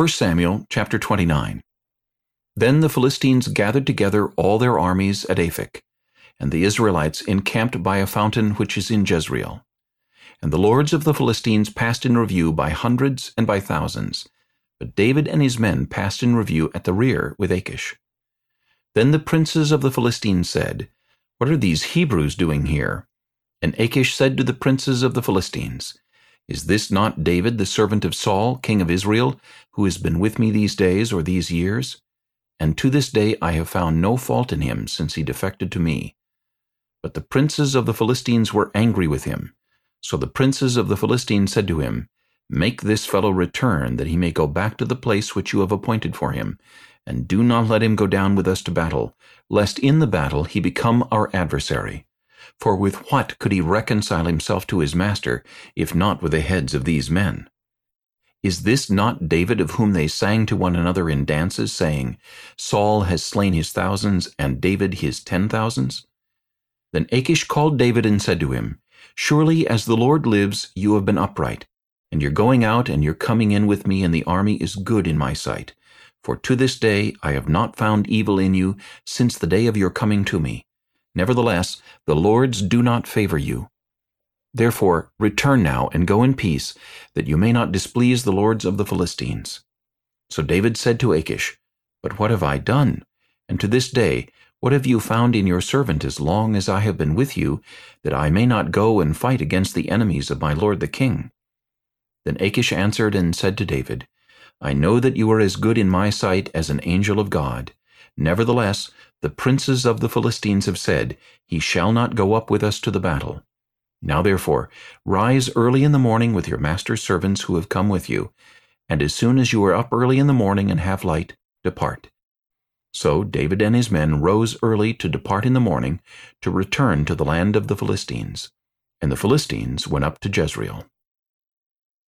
1 Samuel chapter 29 Then the Philistines gathered together all their armies at Aphek, and the Israelites encamped by a fountain which is in Jezreel. And the lords of the Philistines passed in review by hundreds and by thousands, but David and his men passed in review at the rear with Achish. Then the princes of the Philistines said, What are these Hebrews doing here? And Achish said to the princes of the Philistines, Is this not David the servant of Saul, king of Israel, who has been with me these days or these years? And to this day I have found no fault in him since he defected to me. But the princes of the Philistines were angry with him. So the princes of the Philistines said to him, Make this fellow return, that he may go back to the place which you have appointed for him, and do not let him go down with us to battle, lest in the battle he become our adversary. For with what could he reconcile himself to his master, if not with the heads of these men? Is this not David of whom they sang to one another in dances, saying, Saul has slain his thousands, and David his ten thousands? Then Achish called David and said to him, Surely as the Lord lives, you have been upright, and your going out and your coming in with me in the army is good in my sight. For to this day I have not found evil in you since the day of your coming to me. Nevertheless, the Lords do not favor you. Therefore return now and go in peace, that you may not displease the lords of the Philistines. So David said to Achish, But what have I done? And to this day, what have you found in your servant as long as I have been with you, that I may not go and fight against the enemies of my lord the king? Then Achish answered and said to David, I know that you are as good in my sight as an angel of God. Nevertheless, the princes of the Philistines have said, He shall not go up with us to the battle. Now therefore, rise early in the morning with your master's servants who have come with you, and as soon as you are up early in the morning and have light, depart. So David and his men rose early to depart in the morning, to return to the land of the Philistines. And the Philistines went up to Jezreel.